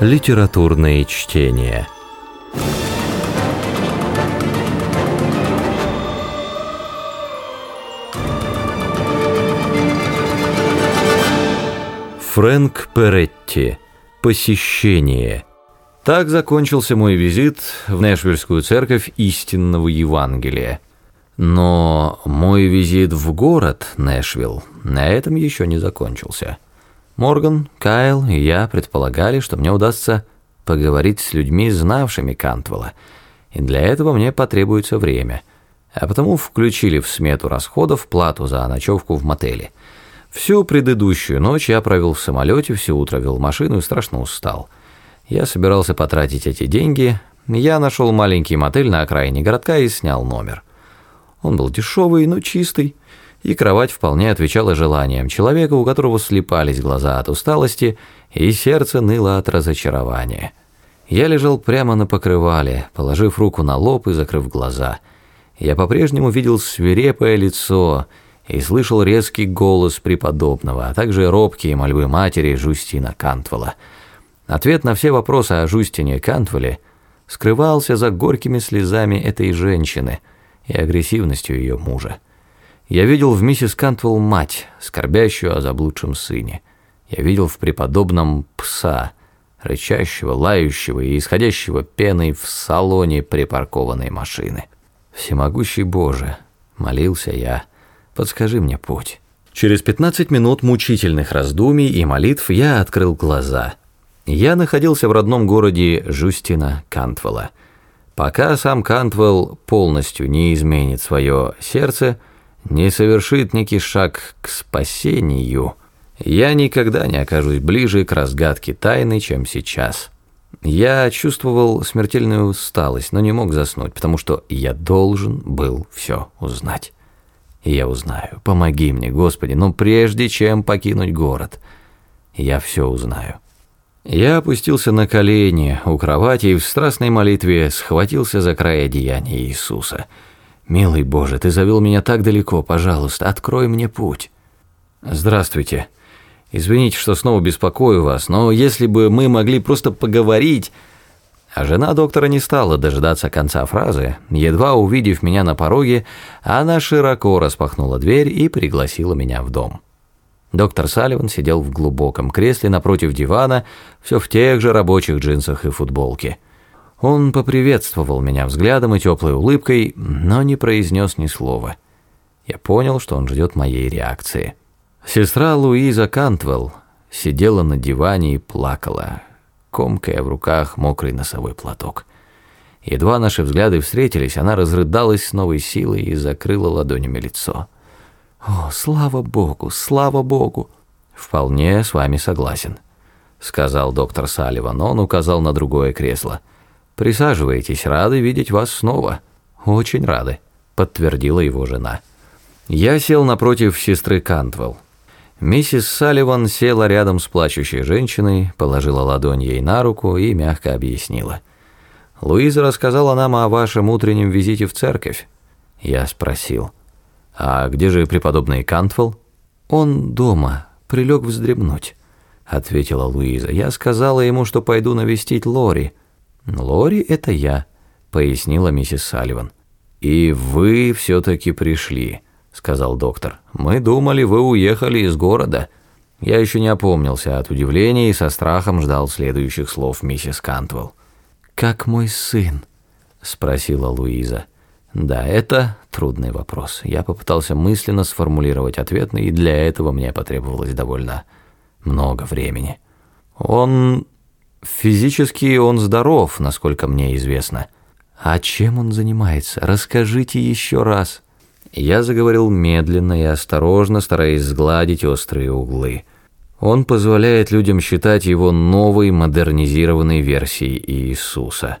Литературные чтения. Фрэнк Перетти. Посещение. Так закончился мой визит в Нэшвильскую церковь истинного Евангелия. Но мой визит в город Нэшвилл на этом еще не закончился. Морган, Кайл и я предполагали, что мне удастся поговорить с людьми, знавшими Кантвелла, и для этого мне потребуется время, а потому включили в смету расходов плату за ночевку в мотеле. Всю предыдущую ночь я провел в самолете, все утро вел машину и страшно устал. Я собирался потратить эти деньги, я нашел маленький мотель на окраине городка и снял номер. Он был дешевый, но чистый, и кровать вполне отвечала желаниям человека, у которого слепались глаза от усталости и сердце ныло от разочарования. Я лежал прямо на покрывале, положив руку на лоб и закрыв глаза. Я по-прежнему видел свирепое лицо и слышал резкий голос преподобного, а также робкие мольбы матери Жустина Кантвелла. Ответ на все вопросы о Жустине Кантвелле скрывался за горькими слезами этой женщины и агрессивностью ее мужа. Я видел в миссис Кантвелл мать, скорбящую о заблудшем сыне. Я видел в преподобном пса, рычащего, лающего и исходящего пеной в салоне припаркованной машины. «Всемогущий Боже!» — молился я. «Подскажи мне путь». Через пятнадцать минут мучительных раздумий и молитв я открыл глаза. Я находился в родном городе Жустина Кантвелла. Пока сам Кантвелл полностью не изменит свое сердце, не совершит некий шаг к спасению, я никогда не окажусь ближе к разгадке тайны, чем сейчас. Я чувствовал смертельную усталость, но не мог заснуть, потому что я должен был все узнать. И я узнаю. Помоги мне, Господи, но прежде чем покинуть город, я все узнаю. Я опустился на колени у кровати и в страстной молитве схватился за край одеяния Иисуса – «Милый Боже, ты завел меня так далеко, пожалуйста, открой мне путь». «Здравствуйте. Извините, что снова беспокою вас, но если бы мы могли просто поговорить...» А жена доктора не стала дожидаться конца фразы. Едва увидев меня на пороге, она широко распахнула дверь и пригласила меня в дом. Доктор Салливан сидел в глубоком кресле напротив дивана, все в тех же рабочих джинсах и футболке. Он поприветствовал меня взглядом и теплой улыбкой, но не произнес ни слова. Я понял, что он ждет моей реакции. Сестра Луиза Кантвелл сидела на диване и плакала, комкая в руках мокрый носовой платок. Едва наши взгляды встретились, она разрыдалась с новой силой и закрыла ладонями лицо. «О, слава Богу, слава Богу!» «Вполне с вами согласен», — сказал доктор Салливан. Он указал на другое кресло — «Присаживайтесь, рады видеть вас снова». «Очень рады», — подтвердила его жена. Я сел напротив сестры Кантвелл. Миссис Салливан села рядом с плачущей женщиной, положила ладонь ей на руку и мягко объяснила. «Луиза рассказала нам о вашем утреннем визите в церковь». Я спросил. «А где же преподобный Кантвелл?» «Он дома, прилег вздремнуть», — ответила Луиза. «Я сказала ему, что пойду навестить Лори». «Лори — это я», — пояснила миссис Салливан. «И вы все-таки пришли», — сказал доктор. «Мы думали, вы уехали из города». Я еще не опомнился от удивления и со страхом ждал следующих слов миссис Кантвелл. «Как мой сын?» — спросила Луиза. Да, это трудный вопрос. Я попытался мысленно сформулировать ответ, и для этого мне потребовалось довольно много времени. Он Физически он здоров, насколько мне известно. А чем он занимается? Расскажите еще раз. Я заговорил медленно и осторожно, стараясь сгладить острые углы. Он позволяет людям считать его новой модернизированной версией Иисуса.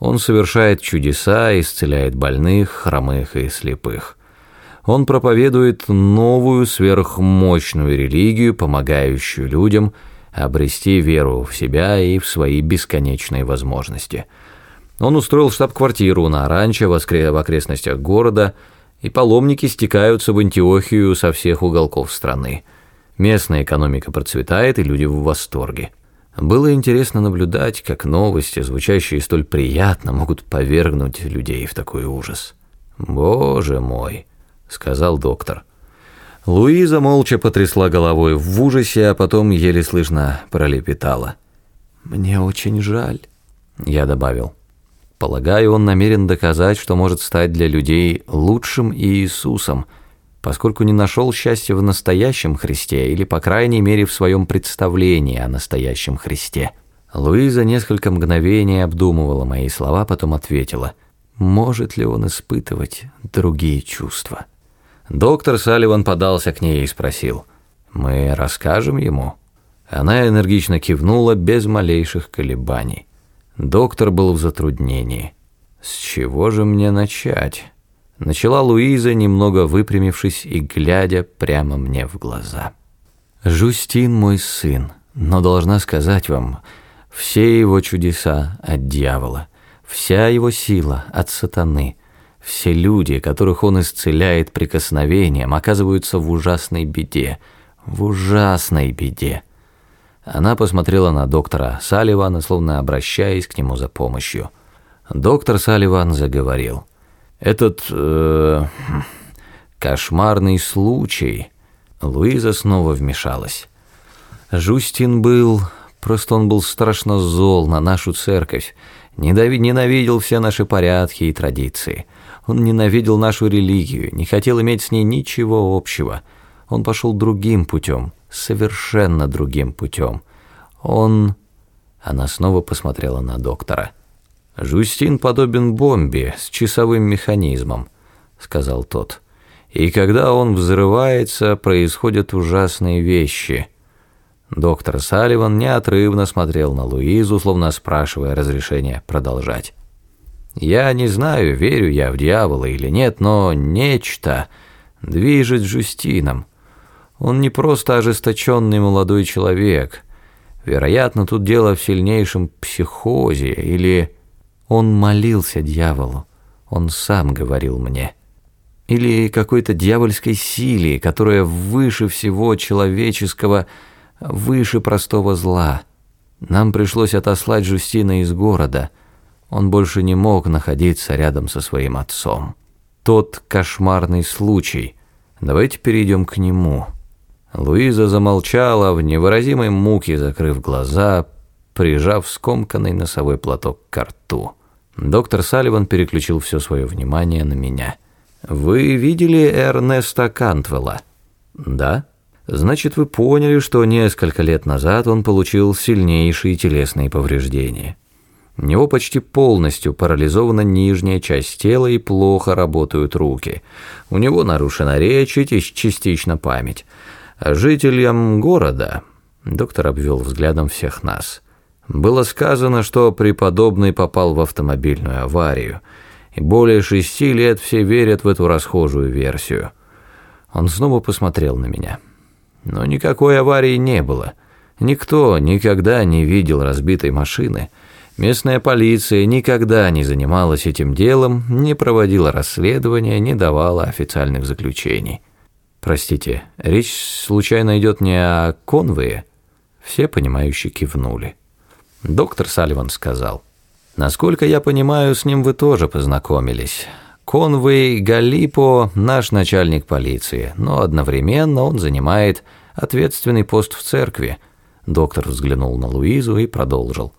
Он совершает чудеса, исцеляет больных, хромых и слепых. Он проповедует новую сверхмощную религию, помогающую людям – обрести веру в себя и в свои бесконечные возможности. Он устроил штаб-квартиру на ранчо в окрестностях города, и паломники стекаются в Антиохию со всех уголков страны. Местная экономика процветает, и люди в восторге. Было интересно наблюдать, как новости, звучащие столь приятно, могут повергнуть людей в такой ужас. «Боже мой», — сказал доктор. Луиза молча потрясла головой в ужасе, а потом еле слышно пролепетала. «Мне очень жаль», — я добавил. Полагаю, он намерен доказать, что может стать для людей лучшим Иисусом, поскольку не нашел счастья в настоящем Христе, или, по крайней мере, в своем представлении о настоящем Христе. Луиза несколько мгновений обдумывала мои слова, потом ответила, может ли он испытывать другие чувства. Доктор Салливан подался к ней и спросил, «Мы расскажем ему?» Она энергично кивнула без малейших колебаний. Доктор был в затруднении. «С чего же мне начать?» Начала Луиза, немного выпрямившись и глядя прямо мне в глаза. «Жустин мой сын, но должна сказать вам, все его чудеса от дьявола, вся его сила от сатаны, все люди, которых он исцеляет прикосновением, оказываются в ужасной беде, в ужасной беде». Она посмотрела на доктора Салливана, словно обращаясь к нему за помощью. Доктор Салливан заговорил. «Этот... Э, кошмарный случай...» Луиза снова вмешалась. Жустин был... Просто он был страшно зол на нашу церковь, ненавидел все наши порядки и традиции. Он ненавидел нашу религию, не хотел иметь с ней ничего общего. Он пошел другим путем, совершенно другим путем. Он... Она снова посмотрела на доктора. «Жустин подобен бомбе с часовым механизмом», — сказал тот. «И когда он взрывается, происходят ужасные вещи». Доктор Салливан неотрывно смотрел на Луизу, словно спрашивая разрешения продолжать. «Я не знаю, верю я в дьявола или нет, но нечто движет Жустином. Он не просто ожесточенный молодой человек. Вероятно, тут дело в сильнейшем психозе или... Он молился дьяволу, он сам говорил мне. Или какой-то дьявольской силе, которая выше всего человеческого, выше простого зла. Нам пришлось отослать Жустина из города. Он больше не мог находиться рядом со своим отцом. Тот кошмарный случай. Давайте перейдем к нему». Луиза замолчала в невыразимой муке, закрыв глаза, прижав скомканный носовой платок к рту. Доктор Салливан переключил все свое внимание на меня. «Вы видели Эрнеста Кантвелла?» «Да». «Значит, вы поняли, что несколько лет назад он получил сильнейшие телесные повреждения. У него почти полностью парализована нижняя часть тела и плохо работают руки. У него нарушена речь и частично память». Жителям города, доктор обвел взглядом всех нас, было сказано, что преподобный попал в автомобильную аварию, и более шести лет все верят в эту расхожую версию. Он снова посмотрел на меня. Но никакой аварии не было. Никто никогда не видел разбитой машины. Местная полиция никогда не занималась этим делом, не проводила расследования, не давала официальных заключений. Простите, речь случайно идет не о конвое? Все понимающие кивнули. Доктор Салливан сказал. Насколько я понимаю, с ним вы тоже познакомились. Конвей Галипо – наш начальник полиции, но одновременно он занимает ответственный пост в церкви. Доктор взглянул на Луизу и продолжил.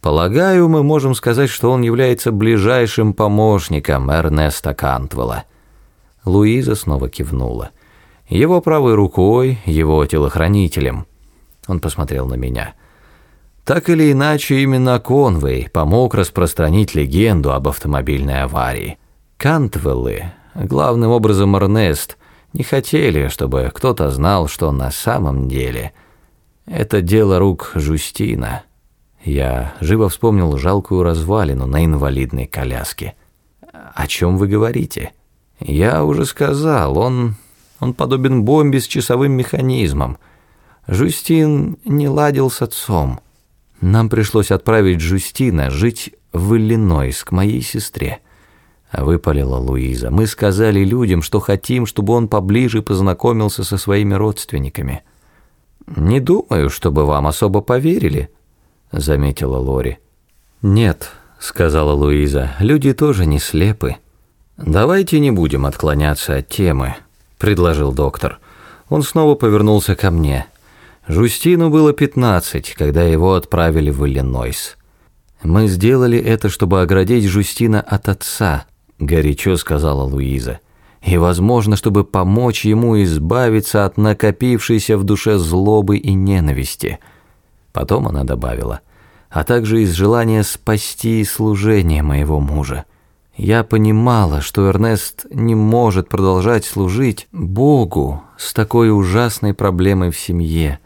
Полагаю, мы можем сказать, что он является ближайшим помощником Эрнеста Кантвелла. Луиза снова кивнула. Его правой рукой, его телохранителем. Он посмотрел на меня. Так или иначе, именно Конвей помог распространить легенду об автомобильной аварии. Кантвеллы, главным образом Эрнест, не хотели, чтобы кто-то знал, что на самом деле это дело рук Жустина. Я живо вспомнил жалкую развалину на инвалидной коляске. «О чем вы говорите?» «Я уже сказал, он он подобен бомбе с часовым механизмом. Жустин не ладил с отцом. Нам пришлось отправить Жустина жить в Иллинойс к моей сестре. Выпалила Луиза. Мы сказали людям, что хотим, чтобы он поближе познакомился со своими родственниками. Не думаю, чтобы вам особо поверили, заметила Лори. Нет, сказала Луиза, люди тоже не слепы. Давайте не будем отклоняться от темы, предложил доктор. Он снова повернулся ко мне. Жустину было пятнадцать, когда его отправили в Иллинойс. Мы сделали это, чтобы оградить Жустина от отца, горячо сказала Луиза. И, возможно, чтобы помочь ему избавиться от накопившейся в душе злобы и ненависти. Потом она добавила: а также из желания спасти служение моего мужа. Я понимала, что Эрнест не может продолжать служить Богу с такой ужасной проблемой в семье.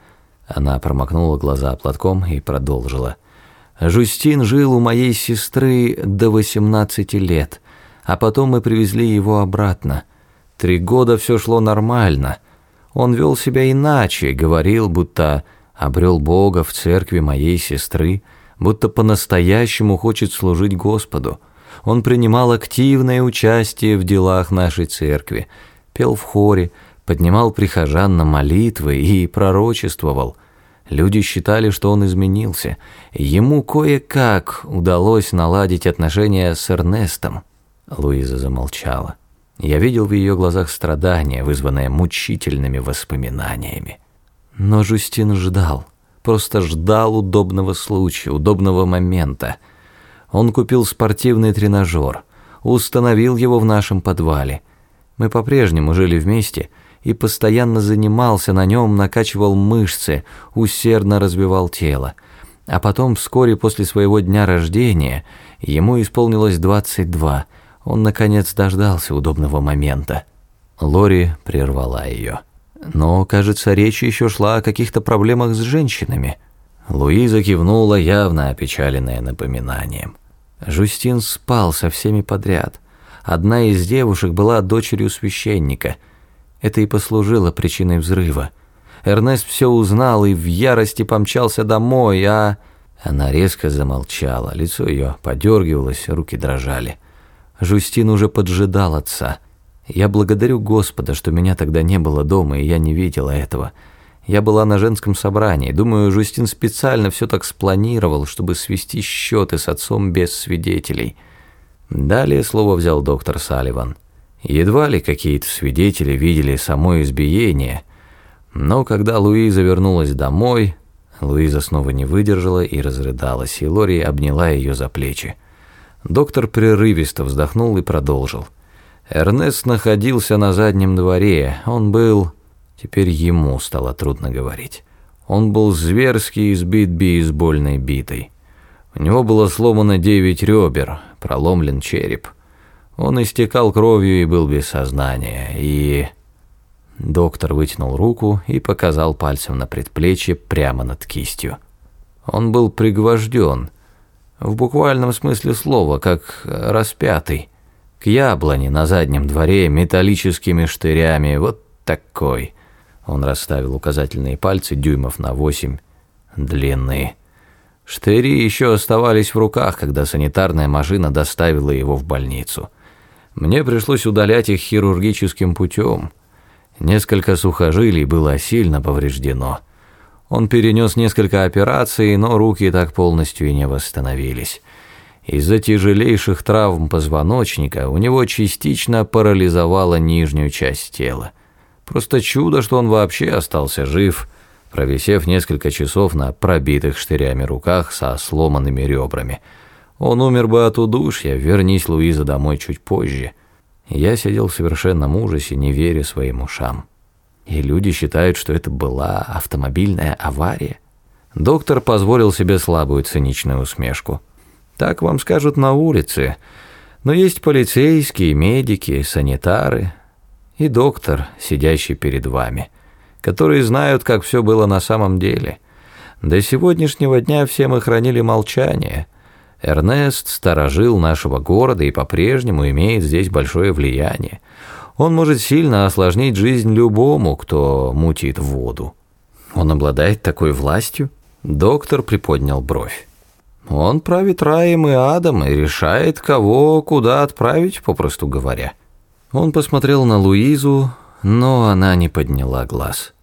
Она промокнула глаза платком и продолжила. Жустин жил у моей сестры до 18 лет, а потом мы привезли его обратно. Три года все шло нормально. Он вел себя иначе, говорил, будто обрел Бога в церкви моей сестры, будто по-настоящему хочет служить Господу. Он принимал активное участие в делах нашей церкви, пел в хоре, поднимал прихожан на молитвы и пророчествовал. Люди считали, что он изменился. Ему кое-как удалось наладить отношения с Эрнестом. Луиза замолчала. Я видел в ее глазах страдание, вызванное мучительными воспоминаниями. Но Жустин ждал, просто ждал удобного случая, удобного момента. Он купил спортивный тренажер, установил его в нашем подвале. Мы по-прежнему жили вместе и постоянно занимался на нем, накачивал мышцы, усердно разбивал тело. А потом, вскоре после своего дня рождения, ему исполнилось 22. Он, наконец, дождался удобного момента. Лори прервала ее. Но, кажется, речь еще шла о каких-то проблемах с женщинами. Луиза кивнула, явно опечаленная напоминанием. Жустин спал со всеми подряд. Одна из девушек была дочерью священника. Это и послужило причиной взрыва. Эрнест все узнал и в ярости помчался домой, а... Она резко замолчала, лицо ее подергивалось, руки дрожали. Жустин уже поджидал отца – я благодарю Господа, что меня тогда не было дома, и я не видела этого. Я была на женском собрании. Думаю, Жустин специально все так спланировал, чтобы свести счеты с отцом без свидетелей. Далее слово взял доктор Салливан. Едва ли какие-то свидетели видели само избиение, но когда Луиза вернулась домой, Луиза снова не выдержала и разрыдалась, и Лори обняла ее за плечи. Доктор прерывисто вздохнул и продолжил. Эрнест находился на заднем дворе. Он был... Теперь ему стало трудно говорить. Он был зверски избит бейсбольной битой. У него было сломано девять ребер, проломлен череп. Он истекал кровью и был без сознания. И... Доктор вытянул руку и показал пальцем на предплечье прямо над кистью. Он был пригвожден, в буквальном смысле слова, как распятый к яблоне на заднем дворе металлическими штырями, вот такой. Он расставил указательные пальцы дюймов на восемь длины. Штыри еще оставались в руках, когда санитарная машина доставила его в больницу. Мне пришлось удалять их хирургическим путем. Несколько сухожилий было сильно повреждено. Он перенес несколько операций, но руки так полностью и не восстановились. Из-за тяжелейших травм позвоночника у него частично парализовала нижнюю часть тела. Просто чудо, что он вообще остался жив, провисев несколько часов на пробитых штырями руках со сломанными ребрами. Он умер бы от удушья, вернись Луиза домой чуть позже. Я сидел в совершенном ужасе, не веря своим ушам. И люди считают, что это была автомобильная авария. Доктор позволил себе слабую циничную усмешку. Так вам скажут на улице. Но есть полицейские, медики, санитары и доктор, сидящий перед вами, которые знают, как все было на самом деле. До сегодняшнего дня все мы хранили молчание. Эрнест сторожил нашего города и по-прежнему имеет здесь большое влияние. Он может сильно осложнить жизнь любому, кто мутит воду. Он обладает такой властью? Доктор приподнял бровь. Он правит раем и адом и решает, кого куда отправить, попросту говоря. Он посмотрел на Луизу, но она не подняла глаз.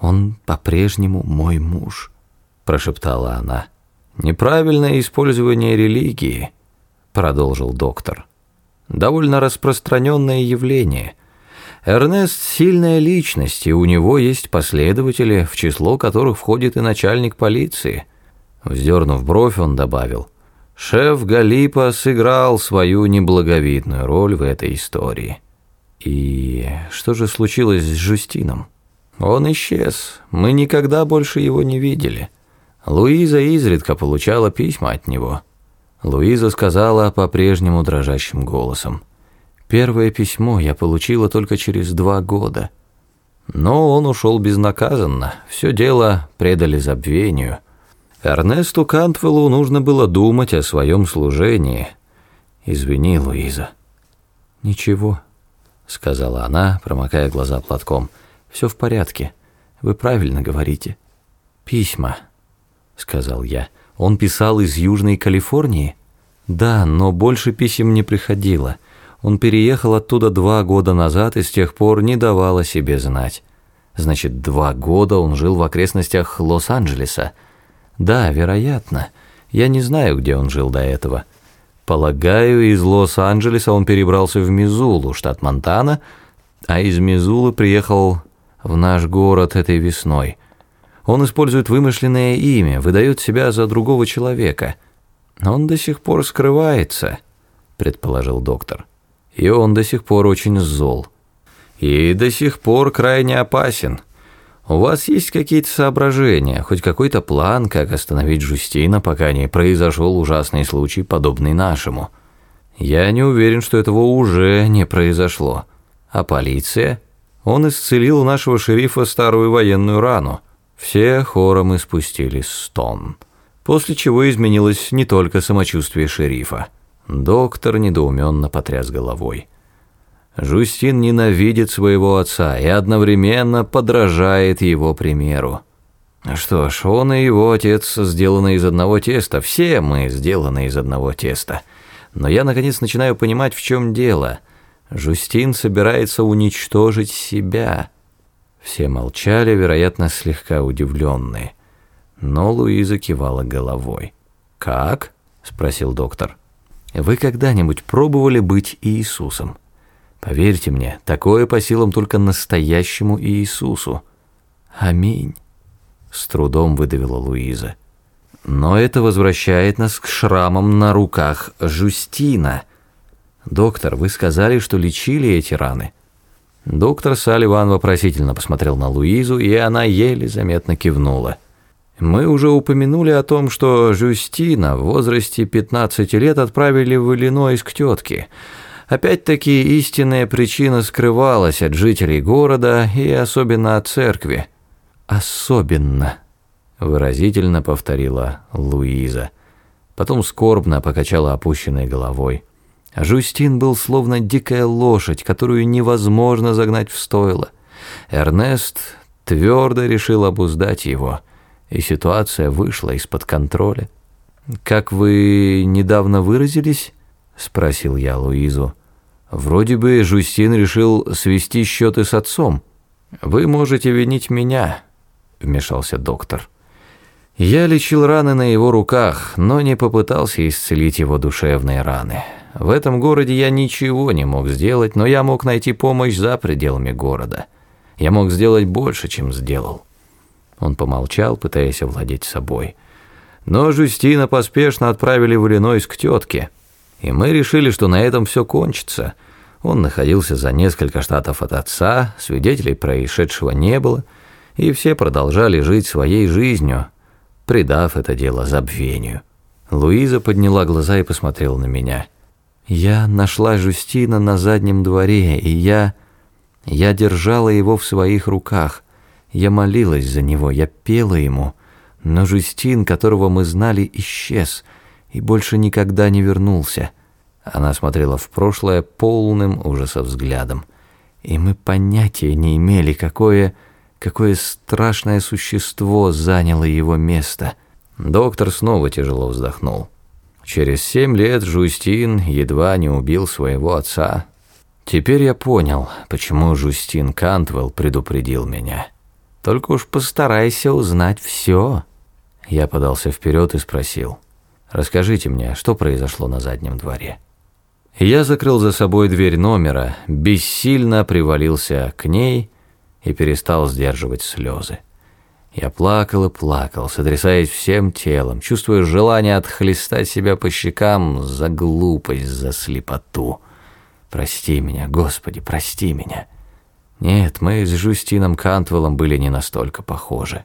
«Он по-прежнему мой муж», – прошептала она. Неправильное использование религии, продолжил доктор. Довольно распространенное явление. Эрнест – сильная личность, и у него есть последователи, в число которых входит и начальник полиции. Вздернув бровь, он добавил, «Шеф Галипа сыграл свою неблаговидную роль в этой истории». И что же случилось с Жустином? Он исчез, мы никогда больше его не видели. Луиза изредка получала письма от него. Луиза сказала по-прежнему дрожащим голосом. Первое письмо я получила только через два года. Но он ушел безнаказанно, все дело предали забвению. Эрнесту Кантвеллу нужно было думать о своем служении. Извини, Луиза. Ничего, сказала она, промокая глаза платком. Все в порядке. Вы правильно говорите. Письма, сказал я. Он писал из Южной Калифорнии? Да, но больше писем не приходило. Он переехал оттуда два года назад и с тех пор не давал о себе знать. Значит, два года он жил в окрестностях Лос-Анджелеса. Да, вероятно. Я не знаю, где он жил до этого. Полагаю, из Лос-Анджелеса он перебрался в Мизулу, штат Монтана, а из Мизулы приехал в наш город этой весной. Он использует вымышленное имя, выдает себя за другого человека. Он до сих пор скрывается, предположил доктор. И он до сих пор очень зол. И до сих пор крайне опасен. У вас есть какие-то соображения, хоть какой-то план, как остановить Жустина, пока не произошел ужасный случай, подобный нашему? Я не уверен, что этого уже не произошло. А полиция? Он исцелил нашего шерифа старую военную рану. Все хором испустили стон. После чего изменилось не только самочувствие шерифа. Доктор недоуменно потряс головой. Жустин ненавидит своего отца и одновременно подражает его примеру. Что ж, он и его отец сделаны из одного теста, все мы сделаны из одного теста. Но я наконец начинаю понимать, в чем дело. Жустин собирается уничтожить себя. Все молчали, вероятно, слегка удивленные. Но Луиза кивала головой. «Как?» – спросил доктор. «Вы когда-нибудь пробовали быть Иисусом?» Поверьте мне, такое по силам только настоящему Иисусу. Аминь. С трудом выдавила Луиза. Но это возвращает нас к шрамам на руках Жустина. Доктор, вы сказали, что лечили эти раны. Доктор Салливан вопросительно посмотрел на Луизу, и она еле заметно кивнула. Мы уже упомянули о том, что Жустина в возрасте 15 лет отправили в Иллинойс к тетке. Опять-таки истинная причина скрывалась от жителей города и особенно от церкви. «Особенно», — выразительно повторила Луиза. Потом скорбно покачала опущенной головой. Жустин был словно дикая лошадь, которую невозможно загнать в стойло. Эрнест твердо решил обуздать его, и ситуация вышла из-под контроля. «Как вы недавно выразились?» — спросил я Луизу. Вроде бы Жустин решил свести счеты с отцом. Вы можете винить меня, вмешался доктор. Я лечил раны на его руках, но не попытался исцелить его душевные раны. В этом городе я ничего не мог сделать, но я мог найти помощь за пределами города. Я мог сделать больше, чем сделал. Он помолчал, пытаясь овладеть собой. Но Жустина поспешно отправили в Иллинойс к тетке. И мы решили, что на этом все кончится. Он находился за несколько штатов от отца, свидетелей происшедшего не было, и все продолжали жить своей жизнью, предав это дело забвению. Луиза подняла глаза и посмотрела на меня. «Я нашла Жустина на заднем дворе, и я... Я держала его в своих руках. Я молилась за него, я пела ему. Но Жустин, которого мы знали, исчез и больше никогда не вернулся». Она смотрела в прошлое полным ужаса взглядом. И мы понятия не имели, какое, какое страшное существо заняло его место. Доктор снова тяжело вздохнул. Через семь лет Жустин едва не убил своего отца. Теперь я понял, почему Жустин Кантвелл предупредил меня. Только уж постарайся узнать все. Я подался вперед и спросил. «Расскажите мне, что произошло на заднем дворе?» Я закрыл за собой дверь номера, бессильно привалился к ней и перестал сдерживать слезы. Я плакал и плакал, сотрясаясь всем телом, чувствуя желание отхлестать себя по щекам за глупость, за слепоту. «Прости меня, Господи, прости меня!» Нет, мы с Жустином Кантвеллом были не настолько похожи.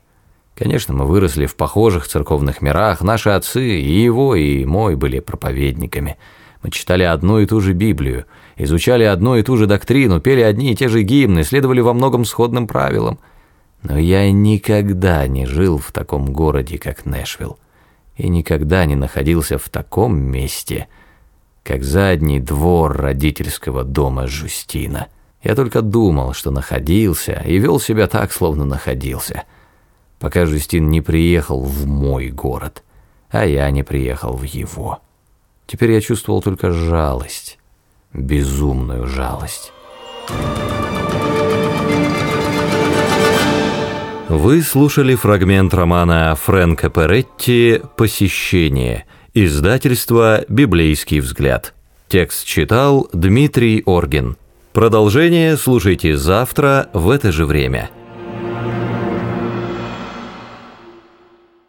Конечно, мы выросли в похожих церковных мирах, наши отцы, и его, и мой, были проповедниками. Мы читали одну и ту же Библию, изучали одну и ту же доктрину, пели одни и те же гимны, следовали во многом сходным правилам. Но я никогда не жил в таком городе, как Нэшвилл, и никогда не находился в таком месте, как задний двор родительского дома Жустина. Я только думал, что находился, и вел себя так, словно находился, пока Жустин не приехал в мой город, а я не приехал в его. Теперь я чувствовал только жалость, безумную жалость. Вы слушали фрагмент романа Фрэнка Перетти «Посещение», издательство «Библейский взгляд». Текст читал Дмитрий Оргин. Продолжение слушайте завтра в это же время.